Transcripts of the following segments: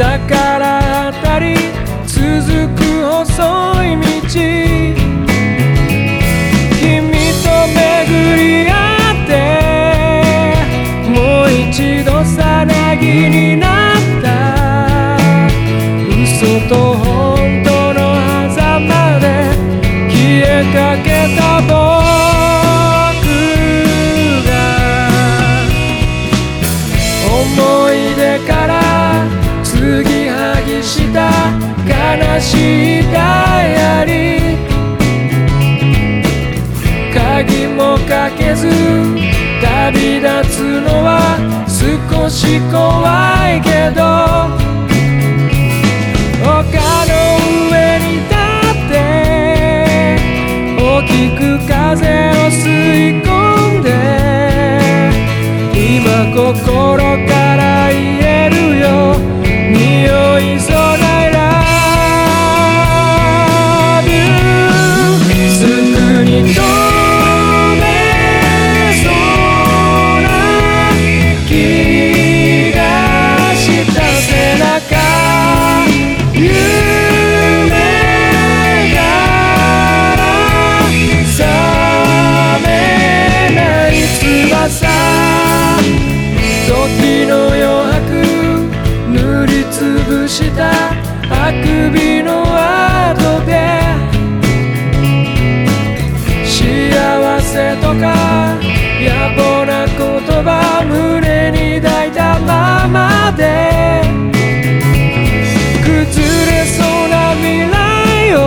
逆らったり続く細い道。君と巡り合ってもう一度さなぎになった。嘘と悲しいダイアリー鍵もかけず旅立つのは少し怖いけど丘の上に立って大きく風を吸い込んで今心からあくびの跡で幸せとか野暮な言葉胸に抱いたままで崩れそうな未来を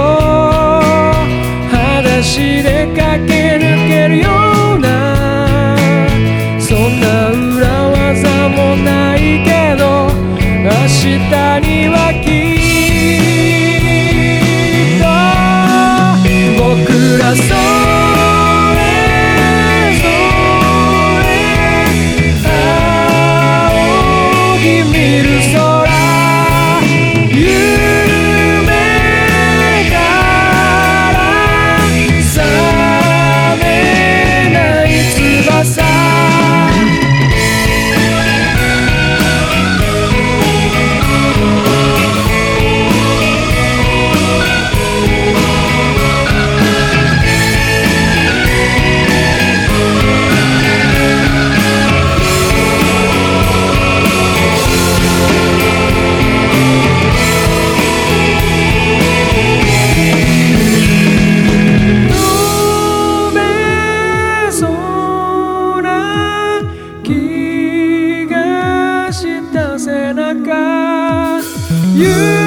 裸足で駆け抜けるようなそんな裏技もないけど明日に You